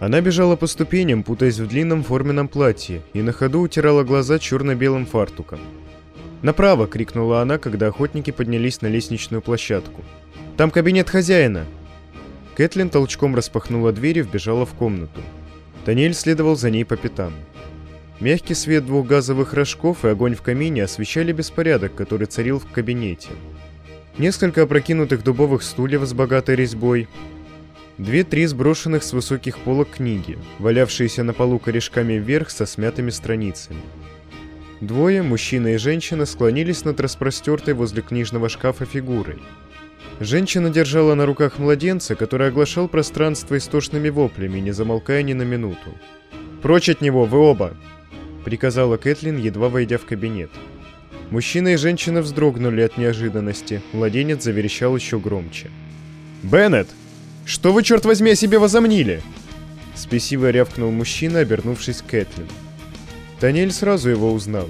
Она бежала по ступеням, путаясь в длинном форменном платье, и на ходу утирала глаза черно-белым фартуком. «Направо!» — крикнула она, когда охотники поднялись на лестничную площадку. «Там кабинет хозяина!» Кэтлин толчком распахнула дверь и вбежала в комнату. Таниэль следовал за ней по пятам. Мягкий свет двух газовых рожков и огонь в камине освещали беспорядок, который царил в кабинете. Несколько опрокинутых дубовых стульев с богатой резьбой, Две-три сброшенных с высоких полок книги, валявшиеся на полу корешками вверх со смятыми страницами. Двое, мужчина и женщина, склонились над распростертой возле книжного шкафа фигурой. Женщина держала на руках младенца, который оглашал пространство истошными воплями, не замолкая ни на минуту. «Прочь от него, вы оба!» — приказала Кэтлин, едва войдя в кабинет. Мужчина и женщина вздрогнули от неожиданности, младенец заверещал еще громче. «Беннет!» «Что вы, черт возьми, о себе возомнили?» Спесиво рявкнул мужчина, обернувшись к Кэтлин. Танель сразу его узнал.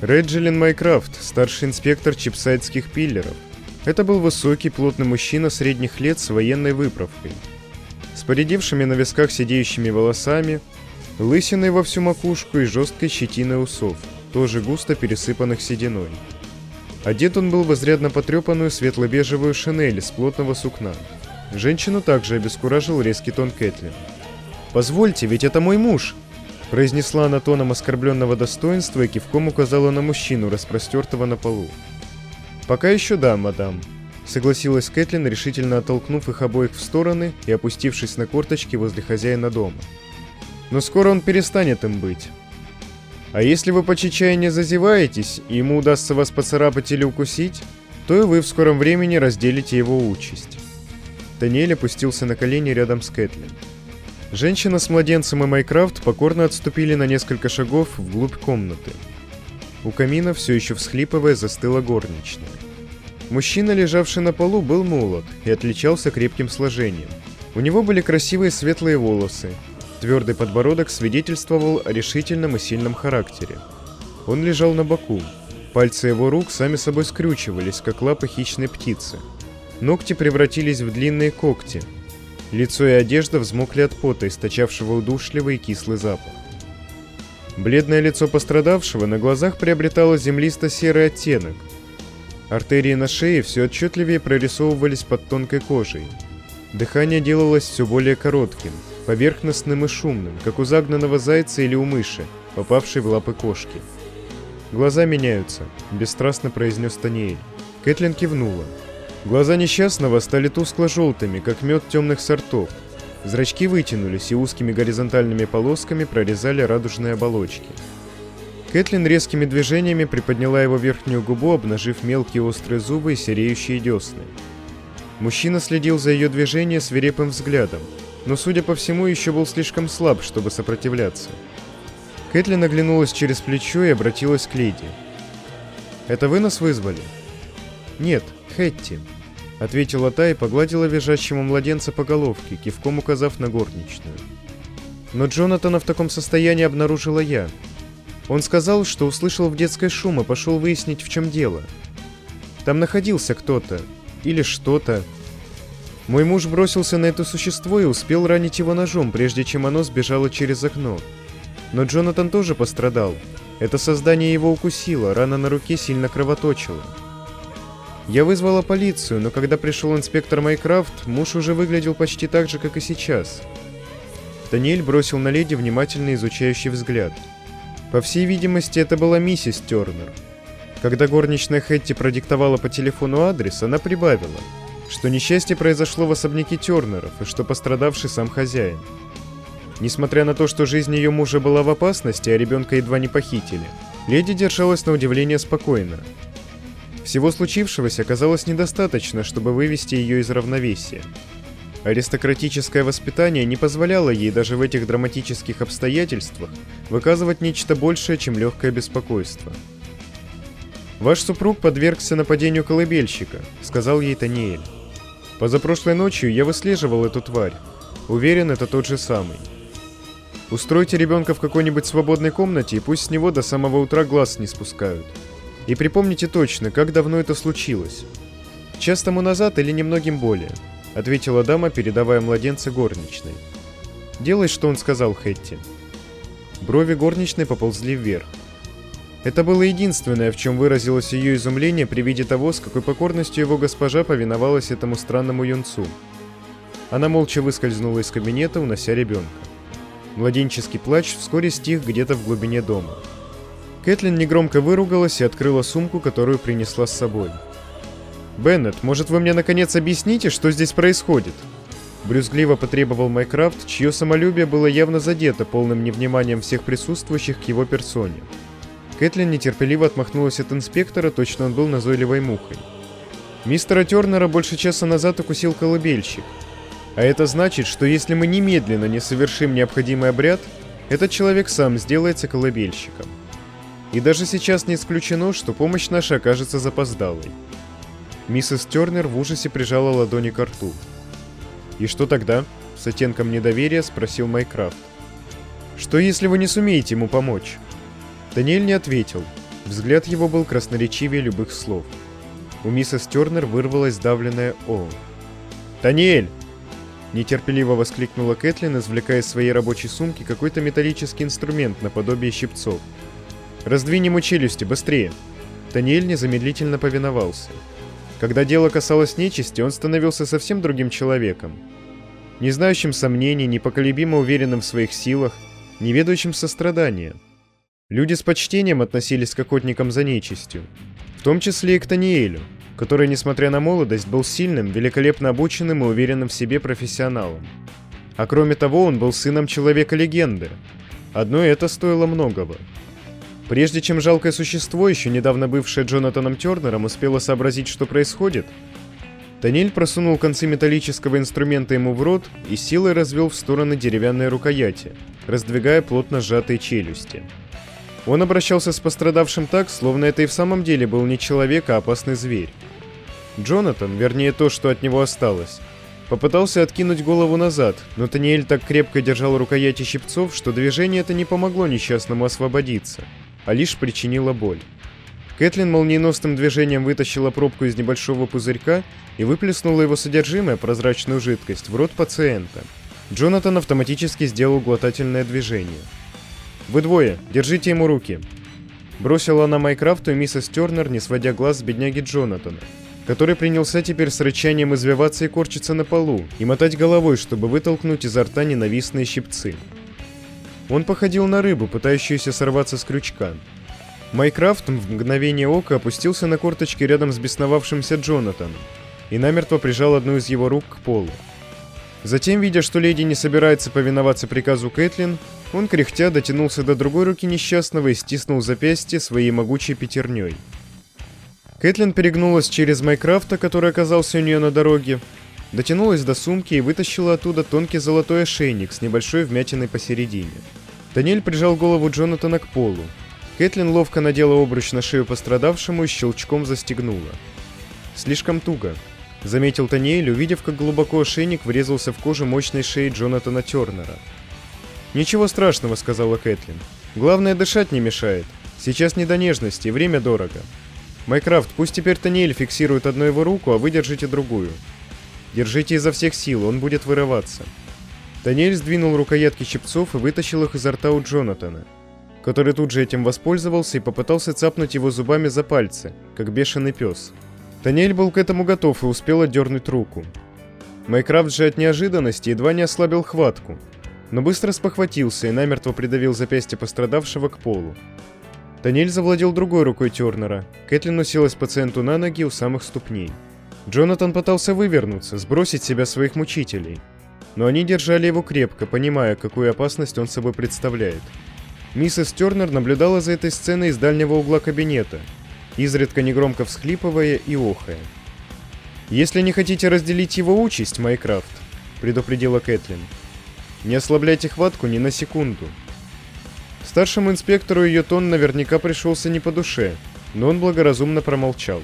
Реджелин Майкрафт, старший инспектор чипсайдских пиллеров. Это был высокий, плотный мужчина средних лет с военной выправкой. С поредевшими на висках сидеющими волосами, лысиной во всю макушку и жесткой щетиной усов, тоже густо пересыпанных сединой. Одет он был в изрядно потрепанную светло-бежевую шинель из плотного сукна. Женщину также обескуражил резкий тон Кэтлин. «Позвольте, ведь это мой муж!» произнесла она тоном оскорбленного достоинства и кивком указала на мужчину, распростертого на полу. «Пока еще да, мадам», — согласилась Кэтлин, решительно оттолкнув их обоих в стороны и опустившись на корточки возле хозяина дома. «Но скоро он перестанет им быть. А если вы по чечаянию зазеваетесь, и ему удастся вас поцарапать или укусить, то и вы в скором времени разделите его участь». Даниэль опустился на колени рядом с Кэтлин. Женщина с младенцем и Майкрафт покорно отступили на несколько шагов вглубь комнаты. У камина, все еще всхлипывая, застыла горничная. Мужчина, лежавший на полу, был молод и отличался крепким сложением. У него были красивые светлые волосы. Твердый подбородок свидетельствовал о решительном и сильном характере. Он лежал на боку. Пальцы его рук сами собой скрючивались, как лапы хищной птицы. Ногти превратились в длинные когти. Лицо и одежда взмокли от пота, источавшего удушливый и кислый запах. Бледное лицо пострадавшего на глазах приобретало землисто-серый оттенок. Артерии на шее все отчетливее прорисовывались под тонкой кожей. Дыхание делалось все более коротким, поверхностным и шумным, как у загнанного зайца или у мыши, попавшей в лапы кошки. «Глаза меняются», — бесстрастно произнес Таниэль. Кэтлин кивнула. Глаза несчастного стали тускло-желтыми, как мед темных сортов. Зрачки вытянулись и узкими горизонтальными полосками прорезали радужные оболочки. Кэтлин резкими движениями приподняла его верхнюю губу, обнажив мелкие острые зубы и сереющие десны. Мужчина следил за ее движением свирепым взглядом, но, судя по всему, еще был слишком слаб, чтобы сопротивляться. Кэтлин оглянулась через плечо и обратилась к леди. «Это вы нас вызвали?» «Нет, Хэтти», — ответила та и погладила визжащему младенца по головке, кивком указав на горничную. Но Джонатана в таком состоянии обнаружила я. Он сказал, что услышал в детской шум и пошел выяснить, в чем дело. Там находился кто-то. Или что-то. Мой муж бросился на это существо и успел ранить его ножом, прежде чем оно сбежало через окно. Но Джонатан тоже пострадал. Это создание его укусило, рана на руке сильно кровоточила. Я вызвала полицию, но когда пришел инспектор Майкрафт, муж уже выглядел почти так же, как и сейчас. Даниэль бросил на леди внимательно изучающий взгляд. По всей видимости, это была миссис Тернер. Когда горничная Хэтти продиктовала по телефону адрес, она прибавила, что несчастье произошло в особняке Тернеров и что пострадавший сам хозяин. Несмотря на то, что жизнь ее мужа была в опасности, а ребенка едва не похитили, леди держалась на удивление спокойно, всего случившегося оказалось недостаточно, чтобы вывести ее из равновесия. Аристократическое воспитание не позволяло ей даже в этих драматических обстоятельствах выказывать нечто большее, чем легкое беспокойство. «Ваш супруг подвергся нападению колыбельщика», — сказал ей Таниэль. «Позапрошлой ночью я выслеживал эту тварь. Уверен, это тот же самый. Устройте ребенка в какой-нибудь свободной комнате, и пусть с него до самого утра глаз не спускают». И припомните точно, как давно это случилось. Час тому назад или немногим более, ответила дама, передавая младенца горничной. «Делай, что он сказал, Хэтти». Брови горничной поползли вверх. Это было единственное, в чем выразилось ее изумление при виде того, с какой покорностью его госпожа повиновалась этому странному юнцу. Она молча выскользнула из кабинета, унося ребенка. Младенческий плач вскоре стих где-то в глубине дома. Кэтлин негромко выругалась и открыла сумку, которую принесла с собой. «Беннет, может вы мне наконец объясните, что здесь происходит?» Брюзгливо потребовал Майкрафт, чье самолюбие было явно задето полным невниманием всех присутствующих к его персоне. Кэтлин нетерпеливо отмахнулась от инспектора, точно он был назойливой мухой. Мистера Тернера больше часа назад укусил колыбельщик. А это значит, что если мы немедленно не совершим необходимый обряд, этот человек сам сделается колыбельщиком. И даже сейчас не исключено, что помощь наша окажется запоздалой. Миссис Тернер в ужасе прижала ладони к рту. «И что тогда?» — с оттенком недоверия спросил Майкрафт. «Что, если вы не сумеете ему помочь?» Даниэль не ответил. Взгляд его был красноречивее любых слов. У миссис Тернер вырвалось давленное «О». «Даниэль!» Нетерпеливо воскликнула Кэтлин, извлекая из своей рабочей сумки какой-то металлический инструмент наподобие щипцов. «Раздвинь ему челюсти, быстрее!» Даниэль незамедлительно повиновался. Когда дело касалось нечисти, он становился совсем другим человеком. Не знающим сомнений, непоколебимо уверенным в своих силах, не ведающим сострадания. Люди с почтением относились к охотникам за нечистью, в том числе и к Таниэлю, который, несмотря на молодость, был сильным, великолепно обученным и уверенным в себе профессионалом. А кроме того, он был сыном человека-легенды. Одно это стоило многого. Прежде чем жалкое существо, еще недавно бывшее Джонатаном Тернером, успело сообразить, что происходит, Танель просунул концы металлического инструмента ему в рот и силой развел в стороны деревянные рукояти, раздвигая плотно сжатые челюсти. Он обращался с пострадавшим так, словно это и в самом деле был не человек, а опасный зверь. Джонатан, вернее то, что от него осталось, попытался откинуть голову назад, но Таниэль так крепко держал рукояти щипцов, что движение это не помогло несчастному освободиться – а лишь причинила боль. Кэтлин молниеносным движением вытащила пробку из небольшого пузырька и выплеснула его содержимое, прозрачную жидкость, в рот пациента. Джонатан автоматически сделал глотательное движение. «Вы двое, держите ему руки!» Бросила она Майкрафту и миссис Тернер, не сводя глаз с бедняги Джонатана, который принялся теперь с рычанием извиваться и корчиться на полу, и мотать головой, чтобы вытолкнуть изо рта ненавистные щипцы. Он походил на рыбу, пытающуюся сорваться с крючка. Майкрафт в мгновение ока опустился на корточки рядом с бесновавшимся Джонатаном и намертво прижал одну из его рук к полу. Затем, видя, что леди не собирается повиноваться приказу Кэтлин, он кряхтя дотянулся до другой руки несчастного и стиснул запястье своей могучей пятерней. Кэтлин перегнулась через Майкрафта, который оказался у нее на дороге, дотянулась до сумки и вытащила оттуда тонкий золотой ошейник с небольшой вмятиной посередине. Даниэль прижал голову Джонатана к полу. Кэтлин ловко надела обруч на шею пострадавшему и щелчком застегнула. «Слишком туго», — заметил Таниэль, увидев, как глубоко ошейник врезался в кожу мощной шеи Джонатана Тернера. «Ничего страшного», — сказала Кэтлин. «Главное, дышать не мешает. Сейчас не до нежности, время дорого. Майкрафт, пусть теперь Таниэль фиксирует одну его руку, а вы держите другую. Держите изо всех сил, он будет вырываться». Даниэль сдвинул рукоятки щипцов и вытащил их изо рта у Джонатана, который тут же этим воспользовался и попытался цапнуть его зубами за пальцы, как бешеный пес. Даниэль был к этому готов и успел отдернуть руку. Майкрафт же от неожиданности едва не ослабил хватку, но быстро спохватился и намертво придавил запястье пострадавшего к полу. Даниэль завладел другой рукой Тернера. Кэтлин уселась пациенту на ноги у самых ступней. Джонатан пытался вывернуться, сбросить себя своих мучителей – но они держали его крепко, понимая, какую опасность он собой представляет. Миссис Тернер наблюдала за этой сценой из дальнего угла кабинета, изредка негромко всхлипывая и охая. «Если не хотите разделить его участь, Майкрафт», — предупредила Кэтлин, — «не ослабляйте хватку ни на секунду». Старшему инспектору ее тон наверняка пришелся не по душе, но он благоразумно промолчал.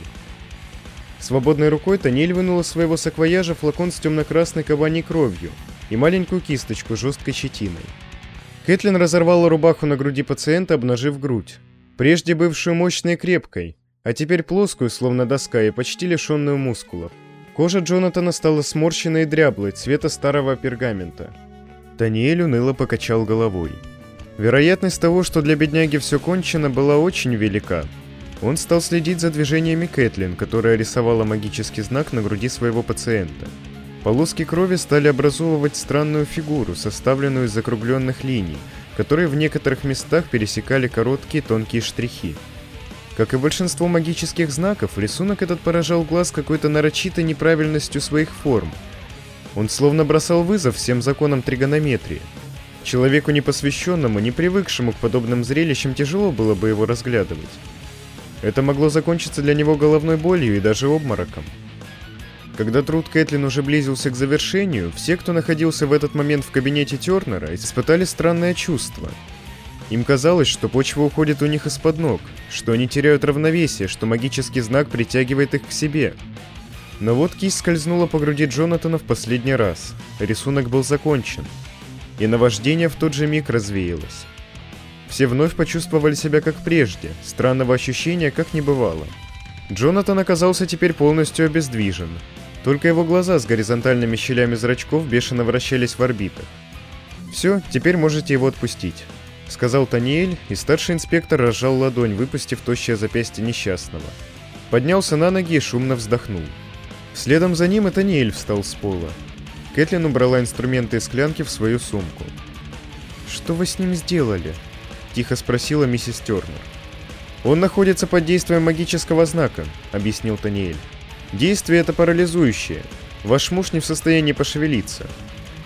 Свободной рукой Танель вынула из своего саквояжа флакон с темно-красной кабаней кровью и маленькую кисточку жесткой щетиной. Кэтлин разорвала рубаху на груди пациента, обнажив грудь, прежде бывшую мощной и крепкой, а теперь плоскую, словно доска, и почти лишенную мускулов. Кожа Джонатана стала сморщенной и дряблой, цвета старого пергамента. Таниэль уныло покачал головой. Вероятность того, что для бедняги все кончено, была очень велика. Он стал следить за движениями Кэтлин, которая рисовала магический знак на груди своего пациента. Полоски крови стали образовывать странную фигуру, составленную из закругленных линий, которые в некоторых местах пересекали короткие тонкие штрихи. Как и большинство магических знаков, рисунок этот поражал глаз какой-то нарочитой неправильностью своих форм. Он словно бросал вызов всем законам тригонометрии. Человеку непосвященному, не привыкшему к подобным зрелищам, тяжело было бы его разглядывать. Это могло закончиться для него головной болью и даже обмороком. Когда труд Кэтлин уже близился к завершению, все, кто находился в этот момент в кабинете Тернера, испытали странное чувство – им казалось, что почва уходит у них из-под ног, что они теряют равновесие, что магический знак притягивает их к себе. Но вот кисть скользнула по груди Джонатана в последний раз. Рисунок был закончен. И наваждение в тот же миг развеялось. Все вновь почувствовали себя как прежде, странного ощущения как не бывало. Джонатан оказался теперь полностью обездвижен. Только его глаза с горизонтальными щелями зрачков бешено вращались в орбитах. «Все, теперь можете его отпустить», — сказал Таниэль, и старший инспектор разжал ладонь, выпустив тощее запястье несчастного. Поднялся на ноги и шумно вздохнул. Следом за ним и Таниэль встал с пола. Кэтлин убрала инструменты и склянки в свою сумку. «Что вы с ним сделали?» — тихо спросила миссис Тернер. «Он находится под действием магического знака», — объяснил Таниэль. «Действие это парализующее. Ваш муж не в состоянии пошевелиться.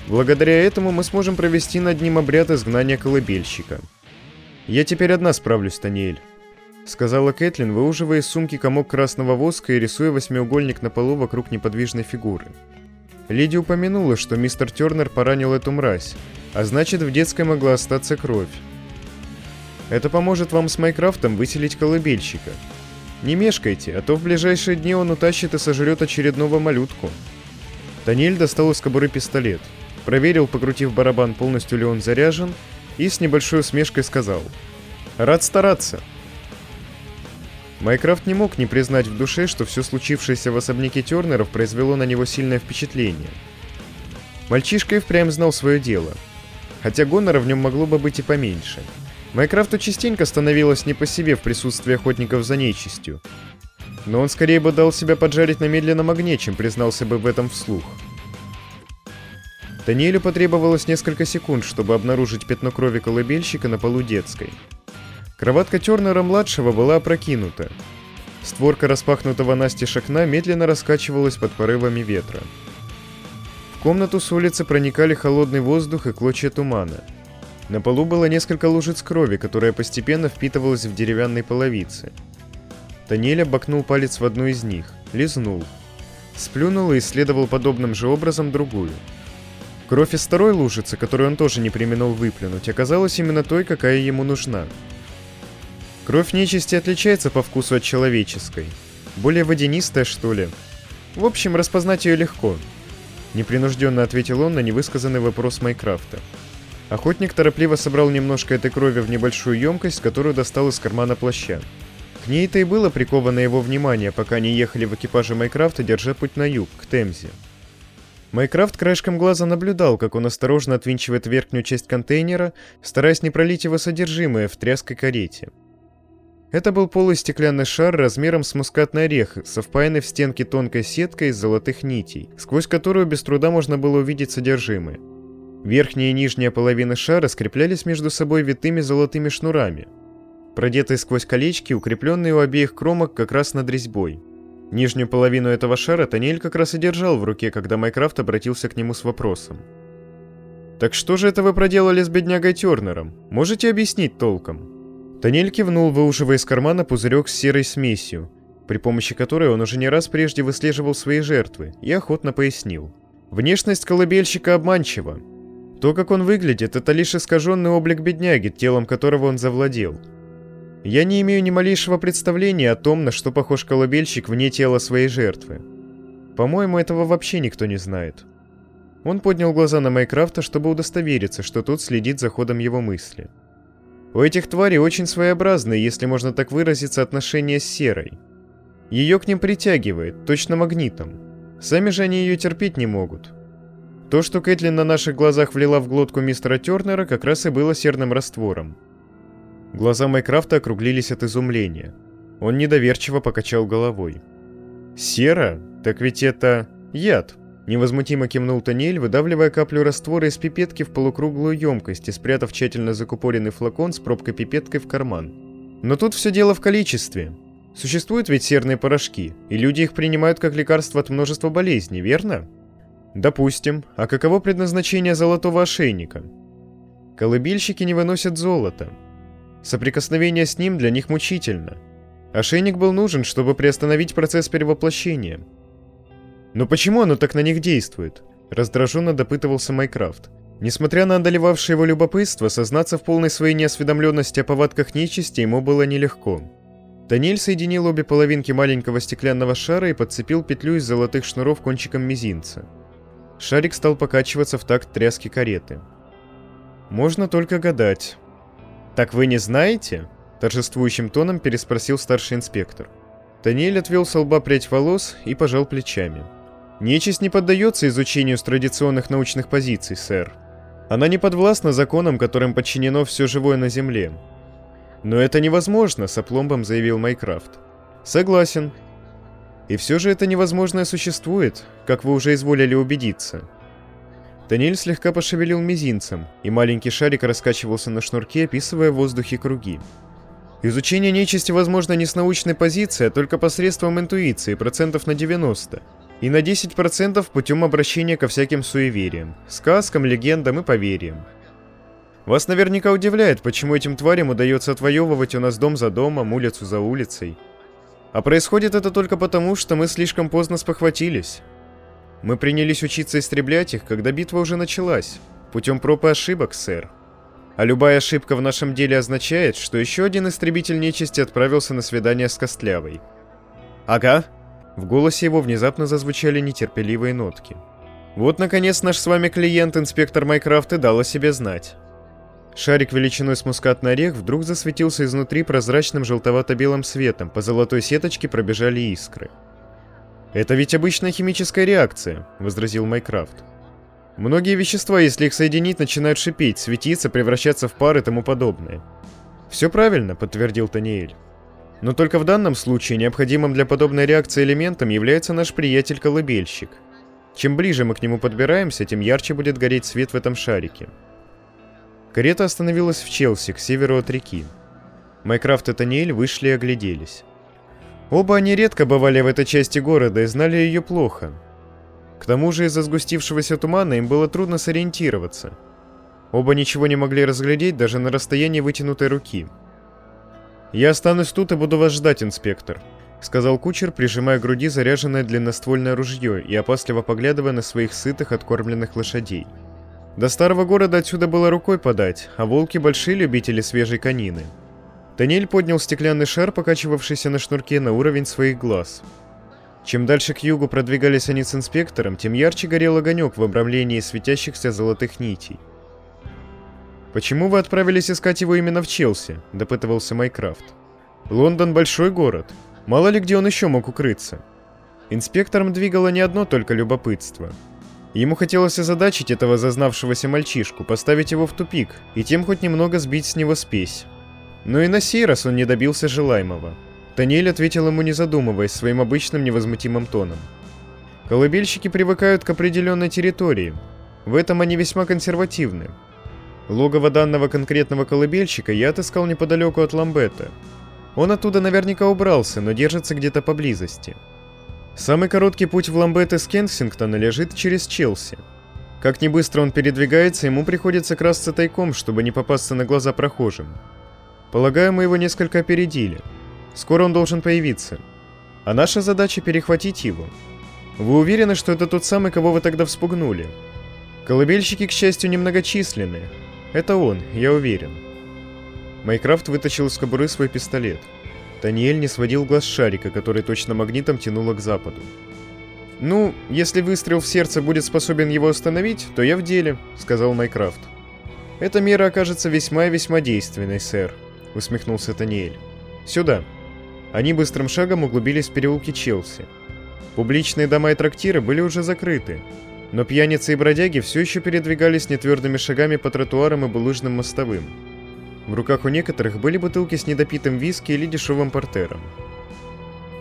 Благодаря этому мы сможем провести над ним обряд изгнания колыбельщика. «Я теперь одна справлюсь, Таниэль», — сказала Кэтлин, выуживая из сумки комок красного воска и рисуя восьмиугольник на полу вокруг неподвижной фигуры. Леди упомянула, что мистер Тернер поранил эту мразь, а значит, в детской могла остаться кровь. Это поможет вам с Майкрафтом выселить колыбельщика. Не мешкайте, а то в ближайшие дни он утащит и сожрет очередного малютку. Таниэль достал из кобуры пистолет — проверил, покрутив барабан, полностью ли он заряжен, и с небольшой усмешкой сказал «Рад стараться». Майкрафт не мог не признать в душе, что все случившееся в особняке Тернеров произвело на него сильное впечатление. Мальчишка и впрямь знал свое дело, хотя гонора в нем могло бы быть и поменьше. Майкрафту частенько становилось не по себе в присутствии охотников за нечистью, но он скорее бы дал себя поджарить на медленном огне, чем признался бы в этом вслух. Даниэлю потребовалось несколько секунд, чтобы обнаружить пятно крови колыбельщика на полу детской. Кроватка Тернера-младшего была опрокинута. Створка распахнутого настежь окна медленно раскачивалась под порывами ветра. В комнату с улицы проникали холодный воздух и клочья тумана. На полу было несколько лужиц крови, которая постепенно впитывалась в деревянные половицы. Даниэль обокнул палец в одну из них, лизнул. Сплюнул и исследовал подобным же образом другую – Кровь из второй лужицы, которую он тоже не применил выплюнуть, оказалась именно той, какая ему нужна. Кровь нечисти отличается по вкусу от человеческой. Более водянистая, что ли. В общем, распознать ее легко. Непринужденно ответил он на невысказанный вопрос Майкрафта. Охотник торопливо собрал немножко этой крови в небольшую емкость, которую достал из кармана плаща. К ней-то и было приковано его внимание, пока они ехали в экипаже Майкрафта, держа путь на юг, к Темзе. Майкрафт краешком глаза наблюдал, как он осторожно отвинчивает верхнюю часть контейнера, стараясь не пролить его содержимое в тряской карете. Это был полый стеклянный шар размером с мускатный орех, совпаянный в стенке тонкой сеткой из золотых нитей, сквозь которую без труда можно было увидеть содержимое. Верхняя и нижняя половины шара скреплялись между собой витыми золотыми шнурами, продетые сквозь колечки, укрепленные у обеих кромок как раз над резьбой. Нижнюю половину этого шара Таниэль как раз и держал в руке, когда Майкрафт обратился к нему с вопросом. «Так что же это вы проделали с беднягой Тернером? Можете объяснить толком?» Таниэль кивнул, выуживая из кармана пузырек с серой смесью, при помощи которой он уже не раз прежде выслеживал свои жертвы, и охотно пояснил. Внешность колыбельщика обманчива. То, как он выглядит, это лишь искаженный облик бедняги, телом которого он завладел – я не имею ни малейшего представления о том, на что похож колыбельщик вне тела своей жертвы. По-моему, этого вообще никто не знает. Он поднял глаза на Майкрафта, чтобы удостовериться, что тот следит за ходом его мысли. У этих тварей очень своеобразные, если можно так выразиться, отношения с серой. Ее к ним притягивает, точно магнитом. Сами же они ее терпеть не могут. То, что Кэтлин на наших глазах влила в глотку мистера Тернера, как раз и было серным раствором. Глаза Майкрафта округлились от изумления. Он недоверчиво покачал головой. «Сера? Так ведь это... яд!» Невозмутимо кивнул Таниэль, выдавливая каплю раствора из пипетки в полукруглую емкость и спрятав тщательно закупоренный флакон с пробкой-пипеткой в карман. Но тут все дело в количестве. Существуют ведь серные порошки, и люди их принимают как лекарство от множества болезней, верно? Допустим. А каково предназначение золотого ошейника? Колыбельщики не выносят золото. Соприкосновение с ним для них мучительно. Ошейник был нужен, чтобы приостановить процесс перевоплощения – но почему оно так на них действует? Раздраженно допытывался Майкрафт. Несмотря на одолевавшее его любопытство, сознаться в полной своей неосведомленности о повадках нечисти ему было нелегко. Даниэль соединил обе половинки маленького стеклянного шара и подцепил петлю из золотых шнуров кончиком мизинца. Шарик стал покачиваться в такт тряски кареты. «Можно только гадать». «Так вы не знаете?» – торжествующим тоном переспросил старший инспектор. Даниэль отвел со лба прядь волос и пожал плечами. Нечисть не поддается изучению с традиционных научных позиций, сэр. Она не подвластна законам, которым подчинено все живое на Земле. Но это невозможно, с опломбом заявил Майкрафт. Согласен. И все же это невозможное существует, как вы уже изволили убедиться. Даниэль слегка пошевелил мизинцем, и маленький шарик раскачивался на шнурке, описывая в воздухе круги. Изучение нечисти возможно не с научной позиции, а только посредством интуиции, процентов на 90 и на 10% путем обращения ко всяким суевериям, сказкам, легендам и поверьям. Вас наверняка удивляет, почему этим тварям удается отвоевывать у нас дом за домом, улицу за улицей. А происходит это только потому, что мы слишком поздно спохватились. Мы принялись учиться истреблять их, когда битва уже началась, путем проб и ошибок, сэр. А любая ошибка в нашем деле означает, что еще один истребитель нечисти отправился на свидание с Костлявой. «Ага», в голосе его внезапно зазвучали нетерпеливые нотки. Вот, наконец, наш с вами клиент, инспектор Майкрафт, и дал о себе знать. Шарик величиной с мускатный орех вдруг засветился изнутри прозрачным желтовато-белым светом, по золотой сеточке пробежали искры. «Это ведь обычная химическая реакция», — возразил Майкрафт. «Многие вещества, если их соединить, начинают шипеть, светиться, превращаться в пар и тому подобное». «Все правильно», — подтвердил Таниэль. Но только в данном случае необходимым для подобной реакции элементом является наш приятель-колыбельщик. Чем ближе мы к нему подбираемся, тем ярче будет гореть свет в этом шарике. Карета остановилась в Челси, к северу от реки. Майкрафт и Таниэль вышли и огляделись. Оба они редко бывали в этой части города и знали ее плохо. К тому же из-за сгустившегося тумана им было трудно сориентироваться. Оба ничего не могли разглядеть даже на расстоянии вытянутой руки – «Я останусь тут и буду вас ждать, инспектор», — сказал кучер, прижимая к груди заряженное длинноствольное ружье и опасливо поглядывая на своих сытых откормленных лошадей. До старого города отсюда было рукой подать, а волки — большие любители свежей конины. Даниэль поднял стеклянный шар, покачивавшийся на шнурке, на уровень своих глаз. Чем дальше к югу продвигались они с инспектором, тем ярче горел огонек в обрамлении светящихся золотых нитей. «Почему вы отправились искать его именно в Челси?» – допытывался Майкрафт. «Лондон – большой город. Мало ли где он еще мог укрыться». Инспектором двигало не одно только любопытство. Ему хотелось озадачить этого зазнавшегося мальчишку, поставить его в тупик и тем хоть немного сбить с него спесь. Но и на сей раз он не добился желаемого. Таниэль ответил ему не задумываясь своим обычным невозмутимым тоном. Колыбельщики привыкают к определенной территории. В этом они весьма консервативны, Логово данного конкретного колыбельщика я отыскал неподалеку от Ламбета. Он оттуда наверняка убрался, но держится где-то поблизости. Самый короткий путь в Ламбет из Кенсингтона лежит через Челси. Как не быстро он передвигается, ему приходится красться тайком, чтобы не попасться на глаза прохожим. Полагаю, мы его несколько опередили. Скоро он должен появиться. А наша задача перехватить его. Вы уверены, что это тот самый, кого вы тогда вспугнули? Колыбельщики, к счастью, немногочисленны, это он, я уверен. Майкрафт вытащил из кобуры свой пистолет. Таниэль не сводил глаз шарика, который точно магнитом тянуло к западу. «Ну, если выстрел в сердце будет способен его остановить, то я в деле», — сказал Майкрафт. «Эта мера окажется весьма и весьма действенной, сэр», — усмехнулся Таниэль. «Сюда». Они быстрым шагом углубились в переулки Челси. Публичные дома и трактиры были уже закрыты. Но пьяницы и бродяги все еще передвигались нетвердыми шагами по тротуарам и булыжным мостовым. В руках у некоторых были бутылки с недопитым виски или дешевым портером.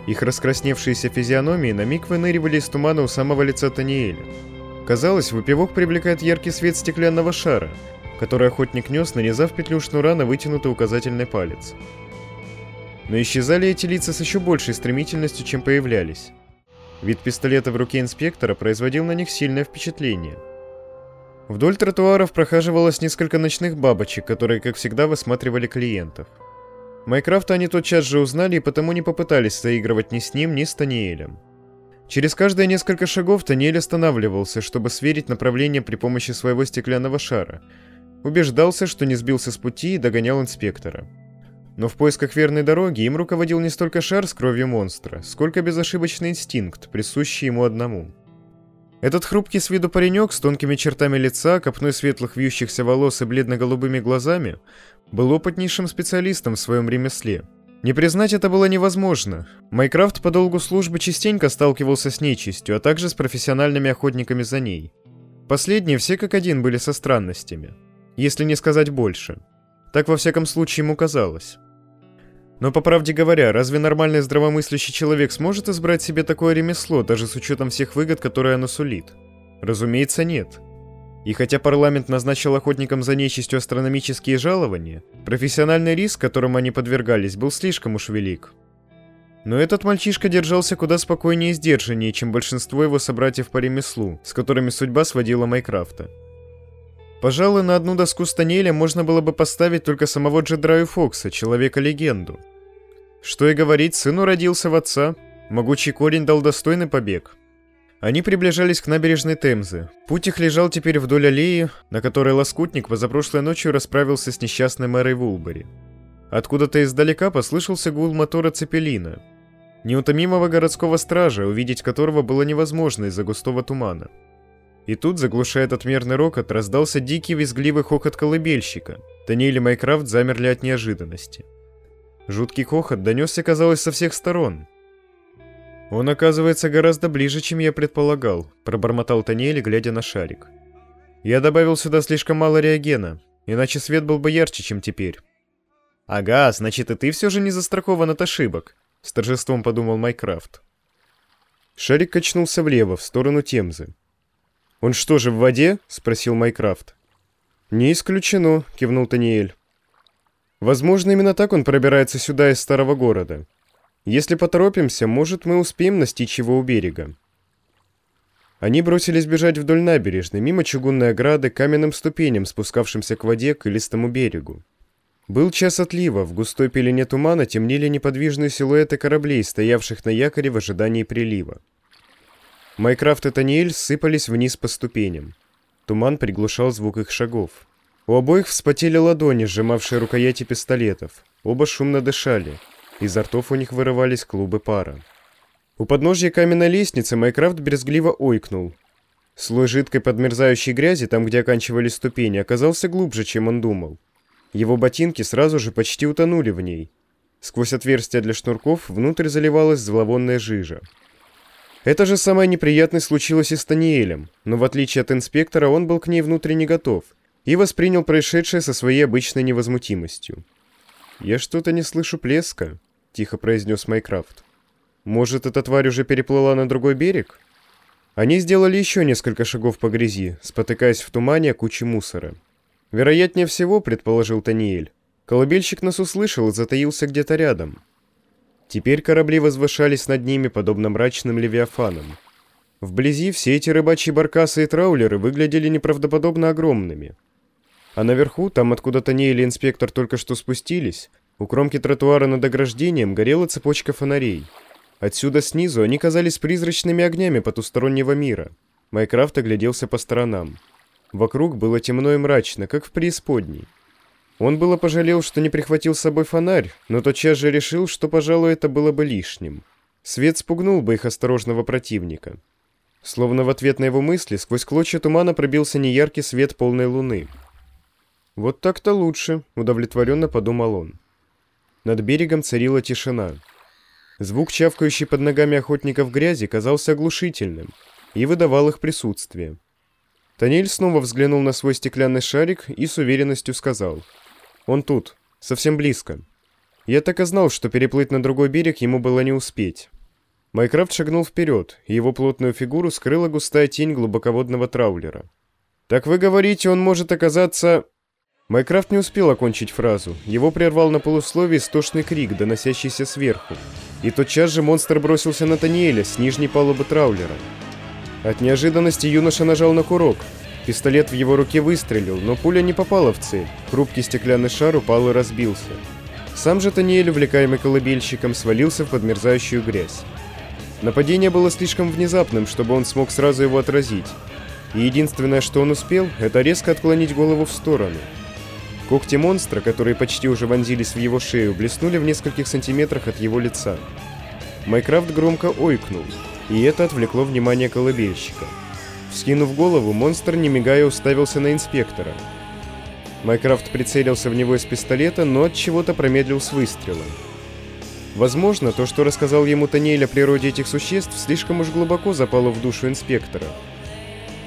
Их раскрасневшиеся физиономии на миг выныривали из тумана у самого лица Таниэля. Казалось, выпивок привлекает яркий свет стеклянного шара, который охотник нес, нанизав петлю шнура на вытянутый указательный палец. Но исчезали эти лица с еще большей стремительностью, чем появлялись. Вид пистолета в руке инспектора производил на них сильное впечатление. Вдоль тротуаров прохаживалось несколько ночных бабочек, которые, как всегда, высматривали клиентов. Майкрафта они тотчас же узнали и потому не попытались заигрывать ни с ним, ни с Таниэлем. Через каждые несколько шагов Таниэль останавливался, чтобы сверить направление при помощи своего стеклянного шара. Убеждался, что не сбился с пути и догонял инспектора. Но в поисках верной дороги им руководил не столько шар с кровью монстра, сколько безошибочный инстинкт, присущий ему одному. Этот хрупкий с виду паренек с тонкими чертами лица, копной светлых вьющихся волос и бледно-голубыми глазами был опытнейшим специалистом в своем ремесле. Не признать это было невозможно. Майкрафт по долгу службы частенько сталкивался с нечистью, а также с профессиональными охотниками за ней. Последние все как один были со странностями, если не сказать больше. Так во всяком случае ему казалось. Но по правде говоря, разве нормальный здравомыслящий человек сможет избрать себе такое ремесло, даже с учетом всех выгод, которые оно сулит? Разумеется, нет. И хотя парламент назначил охотникам за нечистью астрономические жалования, профессиональный риск, которым они подвергались, был слишком уж велик. Но этот мальчишка держался куда спокойнее и сдержаннее, чем большинство его собратьев по ремеслу, с которыми судьба сводила Майкрафта. Пожалуй, на одну доску с Танелем можно было бы поставить только самого Джедраю Фокса, человека-легенду. Что и говорить, сыну родился в отца. Могучий корень дал достойный побег. Они приближались к набережной Темзы. Путь их лежал теперь вдоль аллеи, на которой лоскутник позапрошлой ночью расправился с несчастной мэрой Вулбери. Откуда-то издалека послышался гул мотора Цепелина. Неутомимого городского стража, увидеть которого было невозможно из-за густого тумана. И тут, заглушая этот мерный рокот, раздался дикий визгливый хохот колыбельщика. Таниэль и Майкрафт замерли от неожиданности. Жуткий хохот донесся, казалось, со всех сторон. «Он оказывается гораздо ближе, чем я предполагал», — пробормотал Таниэль, глядя на шарик. «Я добавил сюда слишком мало реагена, иначе свет был бы ярче, чем теперь». «Ага, значит, и ты все же не застрахован от ошибок», — с торжеством подумал Майкрафт. Шарик качнулся влево, в сторону Темзы. «Он что же, в воде?» — спросил Майкрафт. «Не исключено», — кивнул Таниэль. «Возможно, именно так он пробирается сюда из старого города. Если поторопимся, может, мы успеем настичь его у берега». Они бросились бежать вдоль набережной, мимо чугунной ограды, каменным ступеням, спускавшимся к воде, к илистому берегу. Был час отлива, в густой пелене тумана темнели неподвижные силуэты кораблей, стоявших на якоре в ожидании прилива. Майкрафт и Таниэль сыпались вниз по ступеням. Туман приглушал звук их шагов. У обоих вспотели ладони, сжимавшие рукояти пистолетов. Оба шумно дышали. Изо ртов у них вырывались клубы пара. У подножья каменной лестницы Майкрафт брезгливо ойкнул. Слой жидкой подмерзающей грязи, там, где оканчивались ступени, оказался глубже, чем он думал. Его ботинки сразу же почти утонули в ней. Сквозь отверстия для шнурков внутрь заливалась зловонная жижа. Это же самое неприятное случилось и с Таниэлем, но в отличие от инспектора он был к ней внутренне готов и воспринял происшедшее со своей обычной невозмутимостью. «Я что-то не слышу плеска», — тихо произнес Майкрафт. «Может, эта тварь уже переплыла на другой берег?» Они сделали еще несколько шагов по грязи, спотыкаясь в тумане о куче мусора. Вероятнее всего, предположил Таниэль, колыбельщик нас услышал и затаился где-то рядом. Теперь корабли возвышались над ними, подобно мрачным левиафанам. Вблизи все эти рыбачьи баркасы и траулеры выглядели неправдоподобно огромными. А наверху, там откуда Таниэль и инспектор только что спустились, у кромки тротуара над ограждением горела цепочка фонарей. Отсюда снизу они казались призрачными огнями потустороннего мира. Майкрафт огляделся по сторонам. Вокруг было темно и мрачно, как в преисподней. Он было пожалел, что не прихватил с собой фонарь, но тотчас же решил, что, пожалуй, это было бы лишним. Свет спугнул бы их осторожного противника. Словно в ответ на его мысли, сквозь клочья тумана пробился неяркий свет полной луны. «Вот так-то лучше», — удовлетворенно подумал он. Над берегом царила тишина. Звук, чавкающий под ногами охотников грязи, казался оглушительным. и выдавал их присутствие. Танель снова взглянул на свой стеклянный шарик и с уверенностью сказал. «Он тут, совсем близко. Я так и знал, что переплыть на другой берег ему было не успеть». Майкрафт шагнул вперед, и его плотную фигуру скрыла густая тень глубоководного траулера. «Так вы говорите, он может оказаться...» Майкрафт не успел окончить фразу. Его прервал на полусловие истошный крик, доносящийся сверху. И тотчас же монстр бросился на Таниэля с нижней палубы траулера. От неожиданности юноша нажал на курок. Пистолет в его руке выстрелил, но пуля не попала в цель. Хрупкий стеклянный шар упал и разбился. Сам же Таниэль, увлекаемый колыбельщиком, свалился в подмерзающую грязь. Нападение было слишком внезапным, чтобы он смог сразу его отразить. И единственное, что он успел, это резко отклонить голову в сторону. Когти монстра, которые почти уже вонзились в его шею, блеснули в нескольких сантиметрах от его лица. Майкрафт громко ойкнул, и это отвлекло внимание колыбельщика. Вскинув голову, монстр, не мигая, уставился на инспектора. Майкрафт прицелился в него из пистолета, но от чего-то промедлил с выстрелом. Возможно, то, что рассказал ему Таниэль о природе этих существ, слишком уж глубоко запало в душу инспектора.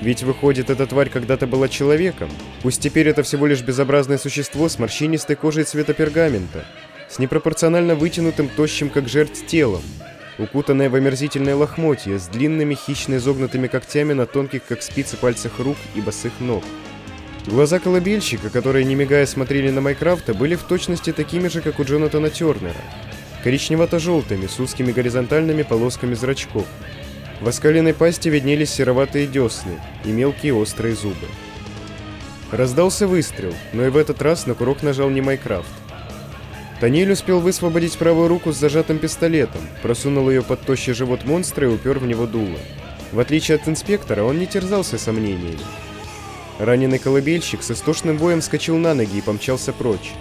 Ведь, выходит, эта тварь когда-то была человеком. Пусть теперь это всего лишь безобразное существо с морщинистой кожей цвета пергамента, с непропорционально вытянутым, тощим, как жертв, телом, укутанное в омерзительное лохмотье, с длинными хищно изогнутыми когтями на тонких, как спицы, пальцах рук и босых ног. Глаза колыбельщика, которые, не мигая, смотрели на Майкрафта, были в точности такими же, как у Джонатана Тернера коричневато-желтыми, с узкими горизонтальными полосками зрачков. В оскаленной пасти виднелись сероватые десны и мелкие острые зубы. Раздался выстрел, но и в этот раз на курок нажал не Майкрафт. Таниль успел высвободить правую руку с зажатым пистолетом, просунул ее под тощий живот монстра и упер в него дуло. В отличие от инспектора, он не терзался сомнениями. Раненый колыбельщик с истошным воем скочил на ноги и помчался прочь.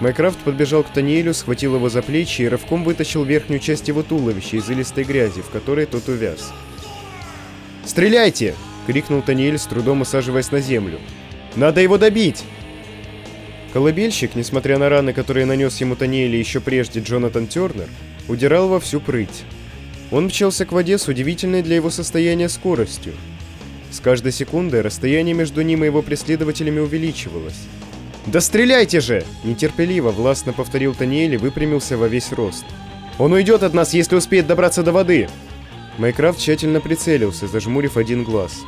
Майкрафт подбежал к Таниэлю, схватил его за плечи и рывком вытащил верхнюю часть его туловища из илистой грязи, в которой тот увяз. «Стреляйте!» — крикнул Таниэль, с трудом усаживаясь на землю. «Надо его добить!» Колыбельщик, несмотря на раны, которые нанес ему Таниэль еще прежде Джонатан Тернер, удирал во всю прыть. Он мчался к воде с удивительной для его состояния скоростью. С каждой секундой расстояние между ним и его преследователями увеличивалось. «Да стреляйте же!» – нетерпеливо, властно повторил Таниэль выпрямился во весь рост. «Он уйдет от нас, если успеет добраться до воды!» Майкрафт тщательно прицелился, зажмурив один глаз.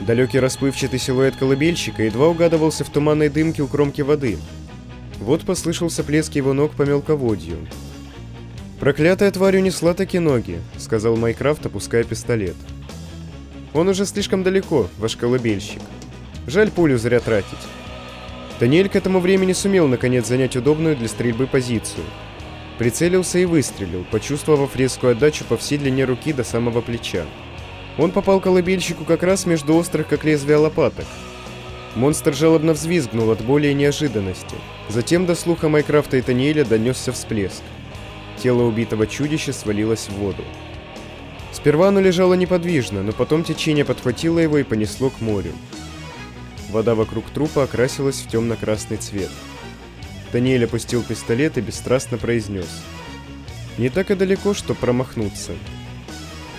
Далекий расплывчатый силуэт колыбельщика едва угадывался в туманной дымке у кромки воды. Вот послышался плеск его ног по мелководью. «Проклятая тварь унесла таки ноги», — сказал Майкрафт, опуская пистолет. «Он уже слишком далеко, ваш колыбельщик. Жаль пулю зря тратить. Таниэль к этому времени сумел наконец занять удобную для стрельбы позицию. Прицелился и выстрелил, почувствовав резкую отдачу по всей длине руки до самого плеча. Он попал колыбельщику как раз между острых, как лезвие лопаток. Монстр жалобно взвизгнул от боли и неожиданности. Затем до слуха Майкрафта и Таниэля донесся всплеск. Тело убитого чудища свалилось в воду. Сперва оно лежало неподвижно, но потом течение подхватило его и понесло к морю. Вода вокруг трупа окрасилась в темно-красный цвет. Даниэль опустил пистолет и бесстрастно произнес. «Не так и далеко, что промахнуться».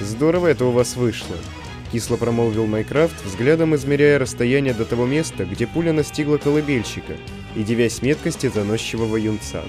«Здорово это у вас вышло», — кисло промолвил Майкрафт, взглядом измеряя расстояние до того места, где пуля настигла колыбельщика и девясь меткости заносчивого юнца.